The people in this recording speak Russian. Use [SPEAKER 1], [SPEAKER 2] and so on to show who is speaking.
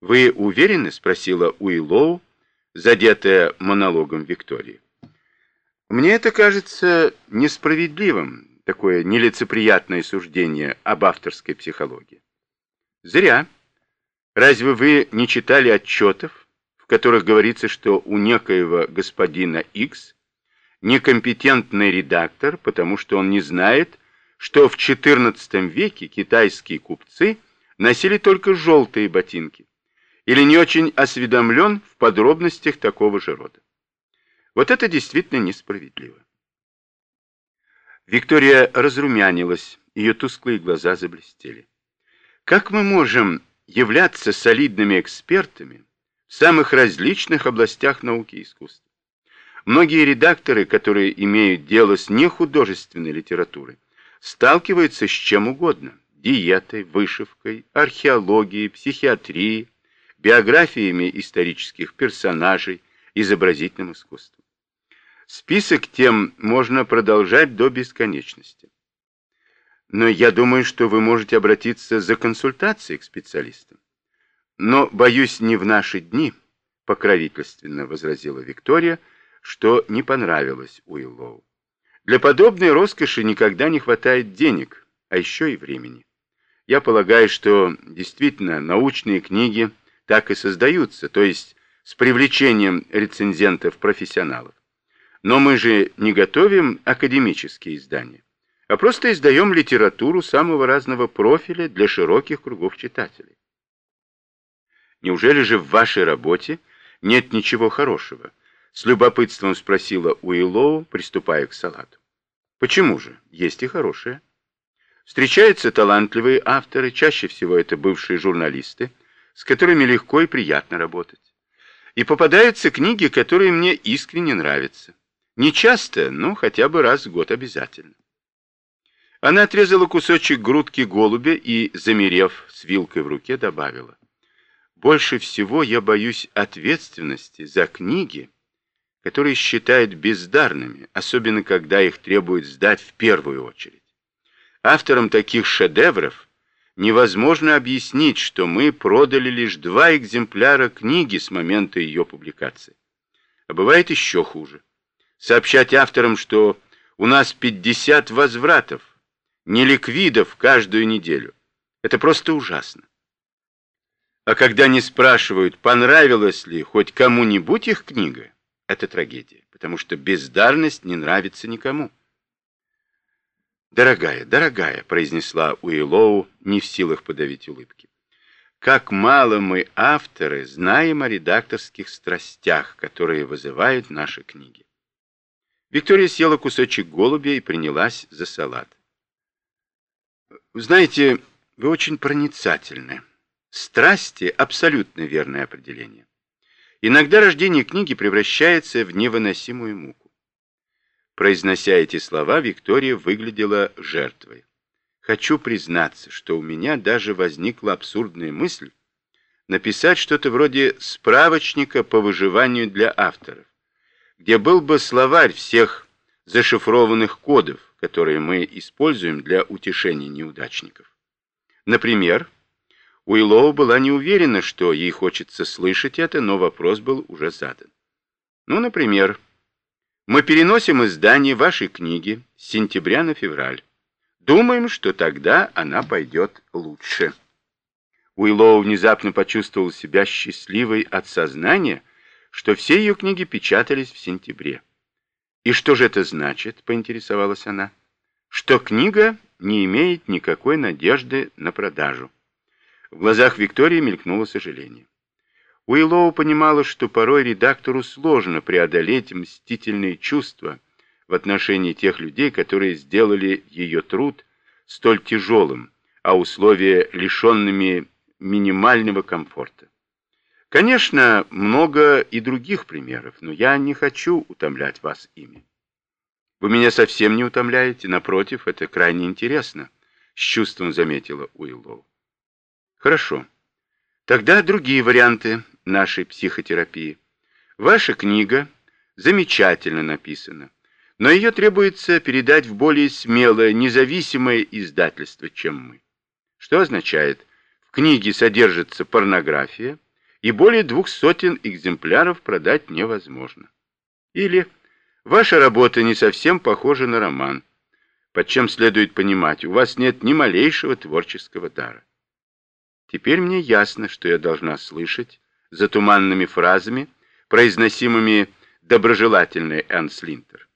[SPEAKER 1] «Вы уверены?» — спросила Уиллоу, задетая монологом Виктории. «Мне это кажется несправедливым, такое нелицеприятное суждение об авторской психологии». «Зря. Разве вы не читали отчетов, в которых говорится, что у некоего господина X некомпетентный редактор, потому что он не знает, что в XIV веке китайские купцы носили только желтые ботинки, или не очень осведомлен в подробностях такого же рода. Вот это действительно несправедливо. Виктория разрумянилась, ее тусклые глаза заблестели. Как мы можем являться солидными экспертами в самых различных областях науки и искусства? Многие редакторы, которые имеют дело с нехудожественной литературой, сталкиваются с чем угодно – диетой, вышивкой, археологией, психиатрией, биографиями исторических персонажей, изобразительным искусством. Список тем можно продолжать до бесконечности. Но я думаю, что вы можете обратиться за консультацией к специалистам. Но, боюсь, не в наши дни, покровительственно возразила Виктория, что не понравилось Уиллоу. Для подобной роскоши никогда не хватает денег, а еще и времени. Я полагаю, что действительно научные книги так и создаются, то есть с привлечением рецензентов-профессионалов. Но мы же не готовим академические издания, а просто издаем литературу самого разного профиля для широких кругов читателей. Неужели же в вашей работе нет ничего хорошего? С любопытством спросила Уиллоу, приступая к салату. Почему же? Есть и хорошее. Встречаются талантливые авторы, чаще всего это бывшие журналисты, с которыми легко и приятно работать. И попадаются книги, которые мне искренне нравятся. Не часто, но хотя бы раз в год обязательно. Она отрезала кусочек грудки голубя и, замерев с вилкой в руке, добавила. Больше всего я боюсь ответственности за книги, которые считают бездарными, особенно когда их требуют сдать в первую очередь. Авторам таких шедевров невозможно объяснить, что мы продали лишь два экземпляра книги с момента ее публикации. А бывает еще хуже. Сообщать авторам, что у нас 50 возвратов, неликвидов каждую неделю. Это просто ужасно. А когда не спрашивают, понравилась ли хоть кому-нибудь их книга, это трагедия, потому что бездарность не нравится никому. «Дорогая, дорогая», — произнесла Уиллоу, не в силах подавить улыбки. «Как мало мы, авторы, знаем о редакторских страстях, которые вызывают наши книги». Виктория съела кусочек голубя и принялась за салат. «Знаете, вы очень проницательны. Страсти — абсолютно верное определение. Иногда рождение книги превращается в невыносимую муку. Произнося эти слова, Виктория выглядела жертвой. Хочу признаться, что у меня даже возникла абсурдная мысль написать что-то вроде справочника по выживанию для авторов, где был бы словарь всех зашифрованных кодов, которые мы используем для утешения неудачников. Например, Уиллоу была не уверена, что ей хочется слышать это, но вопрос был уже задан. Ну, например, мы переносим издание вашей книги с сентября на февраль. Думаем, что тогда она пойдет лучше. Уиллоу внезапно почувствовал себя счастливой от сознания, что все ее книги печатались в сентябре. «И что же это значит?» — поинтересовалась она. «Что книга не имеет никакой надежды на продажу». В глазах Виктории мелькнуло сожаление. Уиллоу понимала, что порой редактору сложно преодолеть мстительные чувства в отношении тех людей, которые сделали ее труд столь тяжелым, а условия лишенными минимального комфорта. Конечно, много и других примеров, но я не хочу утомлять вас ими. Вы меня совсем не утомляете, напротив, это крайне интересно, с чувством заметила Уиллоу. Хорошо. Тогда другие варианты нашей психотерапии. Ваша книга замечательно написана, но ее требуется передать в более смелое, независимое издательство, чем мы. Что означает, в книге содержится порнография, и более двух сотен экземпляров продать невозможно. Или ваша работа не совсем похожа на роман, под чем следует понимать, у вас нет ни малейшего творческого дара. Теперь мне ясно, что я должна слышать за туманными фразами, произносимыми доброжелательной Энн Слинтер.